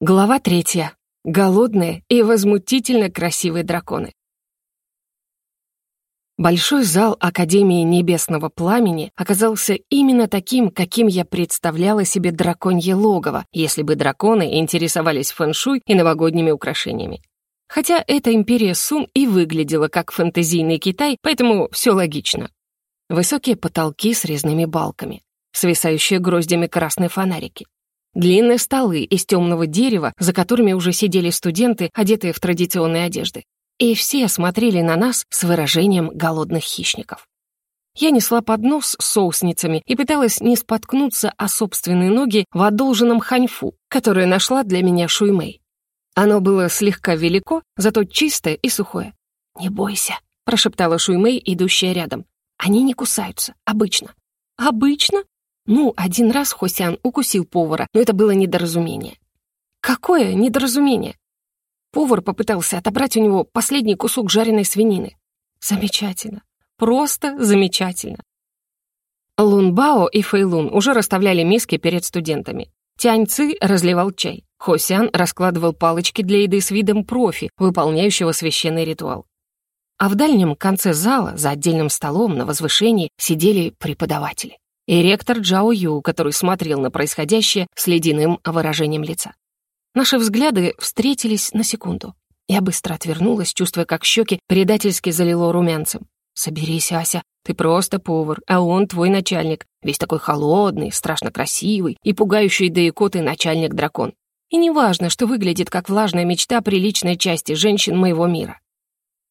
Глава третья. Голодные и возмутительно красивые драконы. Большой зал Академии Небесного Пламени оказался именно таким, каким я представляла себе драконье логово, если бы драконы интересовались фэншуй и новогодними украшениями. Хотя эта империя Сун и выглядела как фэнтезийный Китай, поэтому все логично. Высокие потолки с резными балками, свисающие гроздями красные фонарики, Длинные столы из темного дерева, за которыми уже сидели студенты, одетые в традиционные одежды. И все смотрели на нас с выражением голодных хищников. Я несла поднос с соусницами и пыталась не споткнуться о собственные ноги в одолженном ханьфу, которое нашла для меня Шуймэй. Оно было слегка велико, зато чистое и сухое. «Не бойся», — прошептала Шуймэй, идущая рядом. «Они не кусаются, обычно». «Обычно?» Ну, один раз Хосян укусил повара, но это было недоразумение. Какое недоразумение? Повар попытался отобрать у него последний кусок жареной свинины. Замечательно. Просто замечательно. Лунбао и Фэйлун уже расставляли миски перед студентами. Тяньцы разливал чай. Хосян раскладывал палочки для еды с видом профи, выполняющего священный ритуал. А в дальнем конце зала, за отдельным столом на возвышении, сидели преподаватели и ректор Джао Ю, который смотрел на происходящее с ледяным выражением лица. Наши взгляды встретились на секунду. Я быстро отвернулась, чувствуя, как щеки предательски залило румянцем. «Соберись, Ася, ты просто повар, а он твой начальник, весь такой холодный, страшно красивый и пугающий до икоты начальник-дракон. И неважно, что выглядит как влажная мечта приличной части женщин моего мира.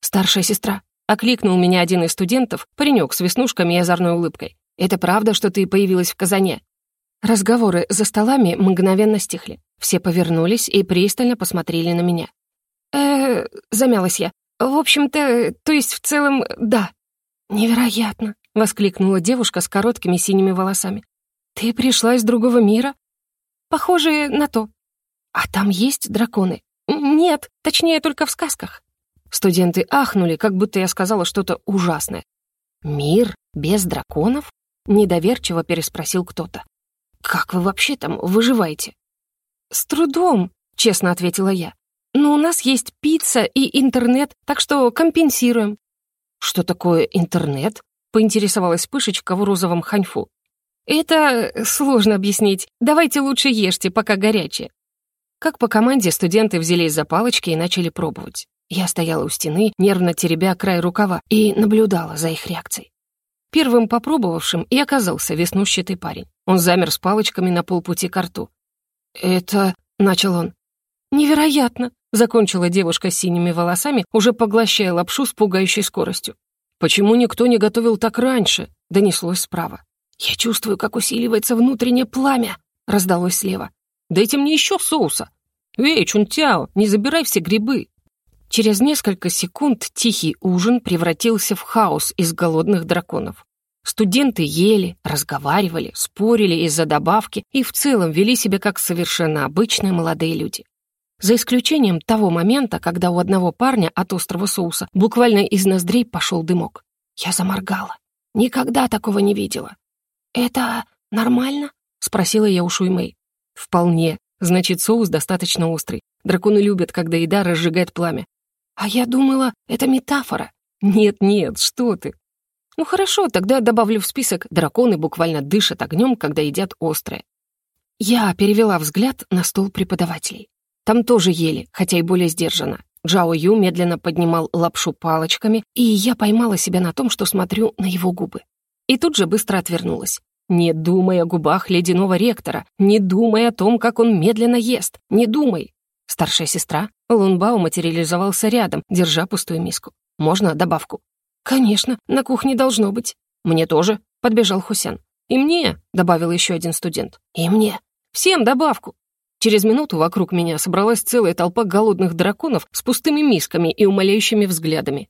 Старшая сестра, окликнул меня один из студентов, паренек с веснушками и озорной улыбкой. Это правда, что ты появилась в Казане?» Разговоры за столами мгновенно стихли. Все повернулись и пристально посмотрели на меня. э замялась я. «В общем-то, то есть в целом, да». «Невероятно!» — воскликнула девушка с короткими синими волосами. «Ты пришла из другого мира?» «Похоже на то». «А там есть драконы?» «Нет, точнее, только в сказках». Студенты ахнули, как будто я сказала что-то ужасное. «Мир без драконов?» Недоверчиво переспросил кто-то. «Как вы вообще там выживаете?» «С трудом», — честно ответила я. «Но у нас есть пицца и интернет, так что компенсируем». «Что такое интернет?» — поинтересовалась Пышечка в розовом ханьфу. «Это сложно объяснить. Давайте лучше ешьте, пока горячее». Как по команде студенты взялись за палочки и начали пробовать. Я стояла у стены, нервно теребя край рукава, и наблюдала за их реакцией. Первым попробовавшим и оказался веснущатый парень. Он замер с палочками на полпути к рту. «Это...» — начал он. «Невероятно!» — закончила девушка с синими волосами, уже поглощая лапшу с пугающей скоростью. «Почему никто не готовил так раньше?» — донеслось справа. «Я чувствую, как усиливается внутреннее пламя!» — раздалось слева. «Дайте мне еще соуса!» «Эй, Чунтяо, не забирай все грибы!» Через несколько секунд тихий ужин превратился в хаос из голодных драконов. Студенты ели, разговаривали, спорили из-за добавки и в целом вели себя как совершенно обычные молодые люди. За исключением того момента, когда у одного парня от острого соуса буквально из ноздрей пошел дымок. Я заморгала. Никогда такого не видела. «Это нормально?» — спросила я у Шуймэй. «Вполне. Значит, соус достаточно острый. Драконы любят, когда еда разжигает пламя. А я думала, это метафора. Нет-нет, что ты. Ну хорошо, тогда добавлю в список «Драконы буквально дышат огнем, когда едят острое». Я перевела взгляд на стол преподавателей. Там тоже ели, хотя и более сдержанно. Джао Ю медленно поднимал лапшу палочками, и я поймала себя на том, что смотрю на его губы. И тут же быстро отвернулась. Не думай о губах ледяного ректора, не думай о том, как он медленно ест, не думай. Старшая сестра, Лунбао материализовался рядом, держа пустую миску. «Можно добавку?» «Конечно, на кухне должно быть». «Мне тоже», — подбежал Хусян. «И мне», — добавил еще один студент. «И мне. Всем добавку». Через минуту вокруг меня собралась целая толпа голодных драконов с пустыми мисками и умоляющими взглядами.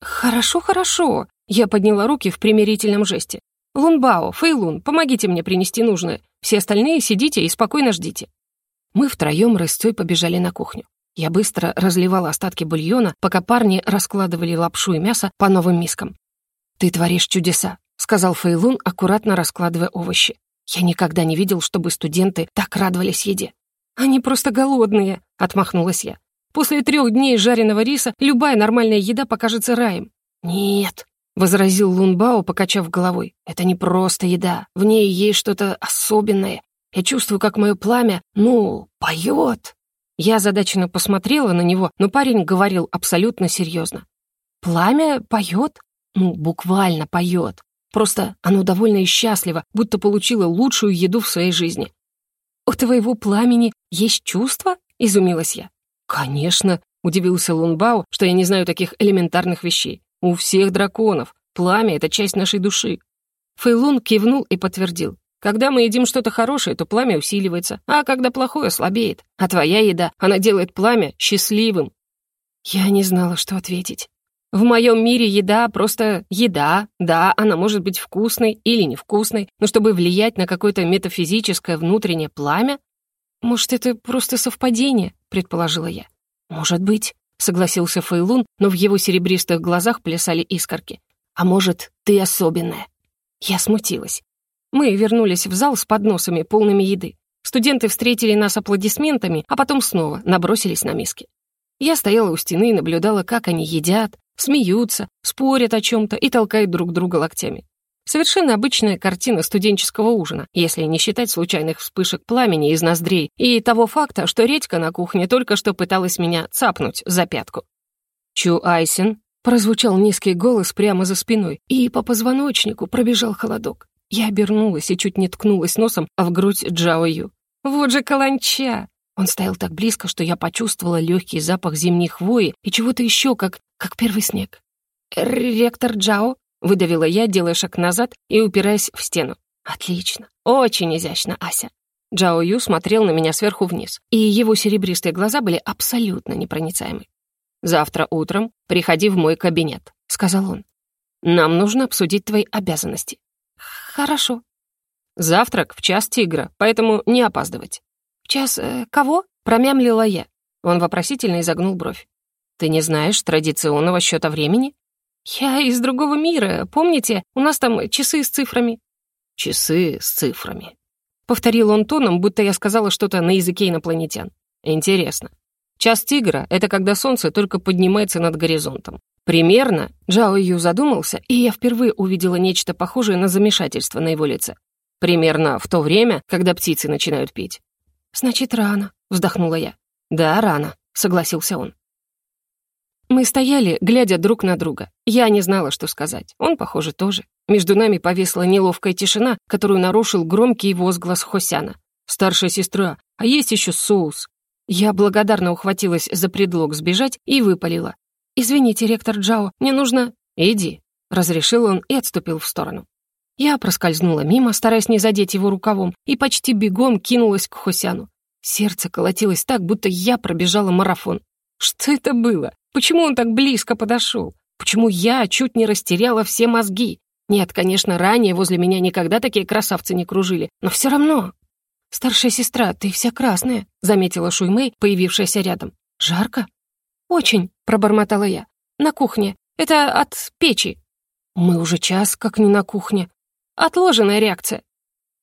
«Хорошо, хорошо», — я подняла руки в примирительном жесте. «Лунбао, Фэйлун, помогите мне принести нужное. Все остальные сидите и спокойно ждите». Мы втроем рысцой побежали на кухню. Я быстро разливала остатки бульона, пока парни раскладывали лапшу и мясо по новым мискам. «Ты творишь чудеса», — сказал Фейлун, аккуратно раскладывая овощи. «Я никогда не видел, чтобы студенты так радовались еде». «Они просто голодные», — отмахнулась я. «После трех дней жареного риса любая нормальная еда покажется раем». «Нет», — возразил Лунбао, покачав головой. «Это не просто еда. В ней есть что-то особенное. Я чувствую, как мое пламя, ну, поет». Я задаченно посмотрела на него, но парень говорил абсолютно серьезно. «Пламя поет? Ну, буквально поет. Просто оно довольно и счастливо, будто получило лучшую еду в своей жизни. «У твоего пламени есть чувства?» — изумилась я. «Конечно», — удивился Лунбао, что я не знаю таких элементарных вещей. «У всех драконов. Пламя — это часть нашей души». Фэйлун кивнул и подтвердил. «Когда мы едим что-то хорошее, то пламя усиливается, а когда плохое, слабеет. А твоя еда, она делает пламя счастливым». Я не знала, что ответить. В моем мире еда просто еда. Да, она может быть вкусной или невкусной, но чтобы влиять на какое-то метафизическое внутреннее пламя... Может, это просто совпадение, предположила я. Может быть, согласился Фейлун, но в его серебристых глазах плясали искорки. А может, ты особенная? Я смутилась. Мы вернулись в зал с подносами, полными еды. Студенты встретили нас аплодисментами, а потом снова набросились на миски. Я стояла у стены и наблюдала, как они едят, смеются, спорят о чем-то и толкают друг друга локтями. Совершенно обычная картина студенческого ужина, если не считать случайных вспышек пламени из ноздрей и того факта, что редька на кухне только что пыталась меня цапнуть за пятку. «Чу Айсен», — прозвучал низкий голос прямо за спиной, и по позвоночнику пробежал холодок. Я обернулась и чуть не ткнулась носом в грудь Джао Ю. «Вот же каланча!» Он стоял так близко, что я почувствовала легкий запах зимней хвои и чего-то еще, как как первый снег. «Ректор Джао», — выдавила я, делая шаг назад и упираясь в стену. «Отлично, очень изящно, Ася». Джао Ю смотрел на меня сверху вниз, и его серебристые глаза были абсолютно непроницаемы. «Завтра утром приходи в мой кабинет», — сказал он. «Нам нужно обсудить твои обязанности». «Хорошо». «Завтрак в час тигра, поэтому не опаздывать». «В час э, кого?» — промямлила я. Он вопросительно изогнул бровь. Ты не знаешь традиционного счета времени? Я из другого мира. Помните, у нас там часы с цифрами. Часы с цифрами. Повторил он тоном, будто я сказала что-то на языке инопланетян. Интересно. Час тигра — это когда солнце только поднимается над горизонтом. Примерно, Джао Ю задумался, и я впервые увидела нечто похожее на замешательство на его лице. Примерно в то время, когда птицы начинают петь. «Значит, рано», — вздохнула я. «Да, рано», — согласился он. Мы стояли, глядя друг на друга. Я не знала, что сказать. Он, похоже, тоже. Между нами повесла неловкая тишина, которую нарушил громкий возглас Хосяна. «Старшая сестра, а есть еще соус?» Я благодарно ухватилась за предлог сбежать и выпалила. «Извините, ректор Джао, мне нужно...» «Иди», — разрешил он и отступил в сторону. Я проскользнула мимо, стараясь не задеть его рукавом, и почти бегом кинулась к Хосяну. Сердце колотилось так, будто я пробежала марафон. Что это было? Почему он так близко подошел? Почему я чуть не растеряла все мозги? Нет, конечно, ранее возле меня никогда такие красавцы не кружили, но все равно. «Старшая сестра, ты вся красная», — заметила Шуймэй, появившаяся рядом. «Жарко?» «Очень», — пробормотала я. «На кухне. Это от печи». «Мы уже час как не на кухне». «Отложенная реакция».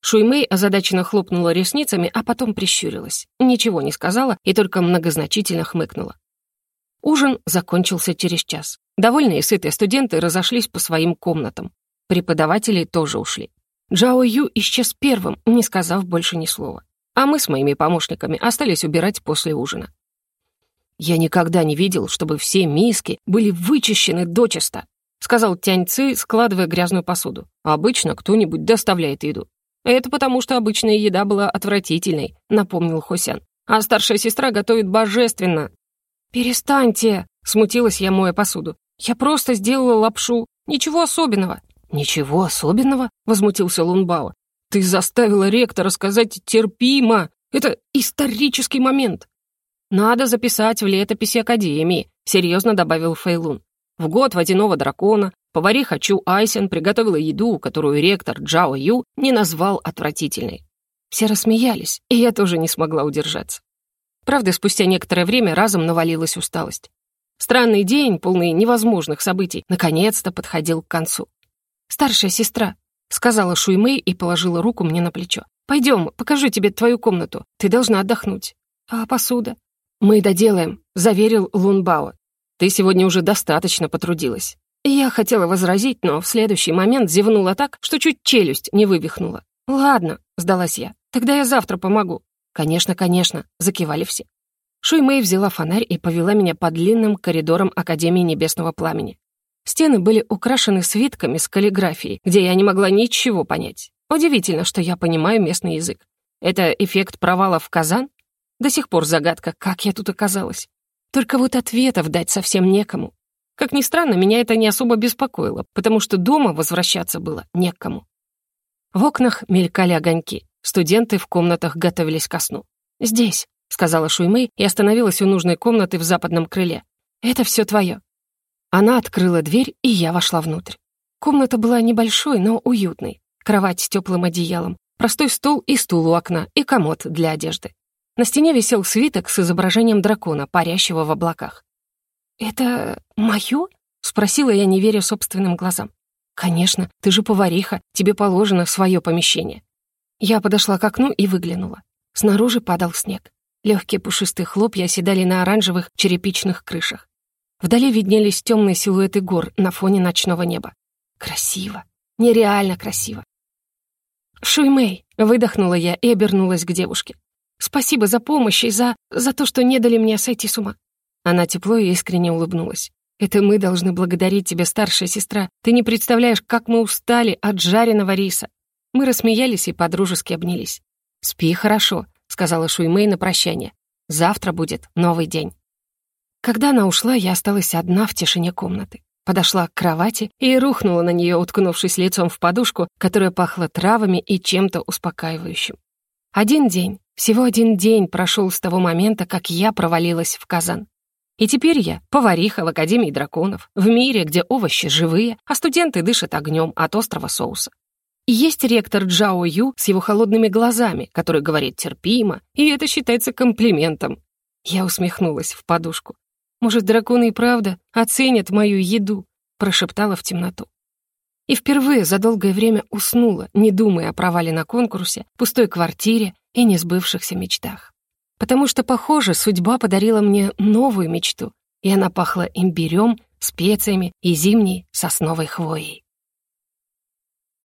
Шуймэй озадаченно хлопнула ресницами, а потом прищурилась. Ничего не сказала и только многозначительно хмыкнула. Ужин закончился через час. Довольные и сытые студенты разошлись по своим комнатам. Преподаватели тоже ушли. Джао Ю исчез первым, не сказав больше ни слова. А мы с моими помощниками остались убирать после ужина. «Я никогда не видел, чтобы все миски были вычищены дочисто», сказал Тянь Ци, складывая грязную посуду. «Обычно кто-нибудь доставляет еду». «Это потому, что обычная еда была отвратительной», напомнил Хосян. «А старшая сестра готовит божественно, «Перестаньте!» — смутилась я, моя посуду. «Я просто сделала лапшу. Ничего особенного». «Ничего особенного?» — возмутился Лунбао. «Ты заставила ректора сказать терпимо. Это исторический момент». «Надо записать в летописи Академии», — серьезно добавил Фейлун. В год водяного дракона повариха Чу Айсен приготовила еду, которую ректор Джао Ю не назвал отвратительной. Все рассмеялись, и я тоже не смогла удержаться. Правда, спустя некоторое время разом навалилась усталость. Странный день, полный невозможных событий, наконец-то подходил к концу. «Старшая сестра», — сказала Шуймэй и положила руку мне на плечо. «Пойдем, покажу тебе твою комнату. Ты должна отдохнуть». А посуда? Мы доделаем, заверил Лунбао. Ты сегодня уже достаточно потрудилась. Я хотела возразить, но в следующий момент зевнула так, что чуть челюсть не вывихнула. «Ладно», — сдалась я, — «тогда я завтра помогу». «Конечно, конечно», — закивали все. Шуймэй взяла фонарь и повела меня по длинным коридорам Академии Небесного Пламени. Стены были украшены свитками с каллиграфией, где я не могла ничего понять. Удивительно, что я понимаю местный язык. Это эффект провала в Казан? До сих пор загадка, как я тут оказалась. Только вот ответов дать совсем некому. Как ни странно, меня это не особо беспокоило, потому что дома возвращаться было некому. В окнах мелькали огоньки. Студенты в комнатах готовились ко сну. «Здесь», — сказала Шуймэй и остановилась у нужной комнаты в западном крыле. «Это все твое». Она открыла дверь, и я вошла внутрь. Комната была небольшой, но уютной. Кровать с теплым одеялом, простой стул и стул у окна, и комод для одежды. На стене висел свиток с изображением дракона, парящего в облаках. «Это моё?» — спросила я, не веря собственным глазам. «Конечно, ты же повариха, тебе положено свое помещение». Я подошла к окну и выглянула. Снаружи падал снег. Легкие пушистые хлопья оседали на оранжевых черепичных крышах. Вдали виднелись темные силуэты гор на фоне ночного неба. Красиво. Нереально красиво. «Шуймэй!» — выдохнула я и обернулась к девушке. «Спасибо за помощь и за... за то, что не дали мне сойти с ума. Она тепло и искренне улыбнулась. «Это мы должны благодарить тебя, старшая сестра. Ты не представляешь, как мы устали от жареного риса». Мы рассмеялись и подружески обнялись. «Спи хорошо», — сказала Шуймэй на прощание. «Завтра будет новый день». Когда она ушла, я осталась одна в тишине комнаты. Подошла к кровати и рухнула на нее, уткнувшись лицом в подушку, которая пахла травами и чем-то успокаивающим. Один день, всего один день прошел с того момента, как я провалилась в казан. И теперь я повариха в Академии драконов, в мире, где овощи живые, а студенты дышат огнем от острого соуса. И есть ректор Джао Ю с его холодными глазами, который говорит терпимо, и это считается комплиментом. Я усмехнулась в подушку. «Может, драконы и правда оценят мою еду?» прошептала в темноту. И впервые за долгое время уснула, не думая о провале на конкурсе, пустой квартире и несбывшихся мечтах. Потому что, похоже, судьба подарила мне новую мечту, и она пахла имбирем, специями и зимней сосновой хвоей.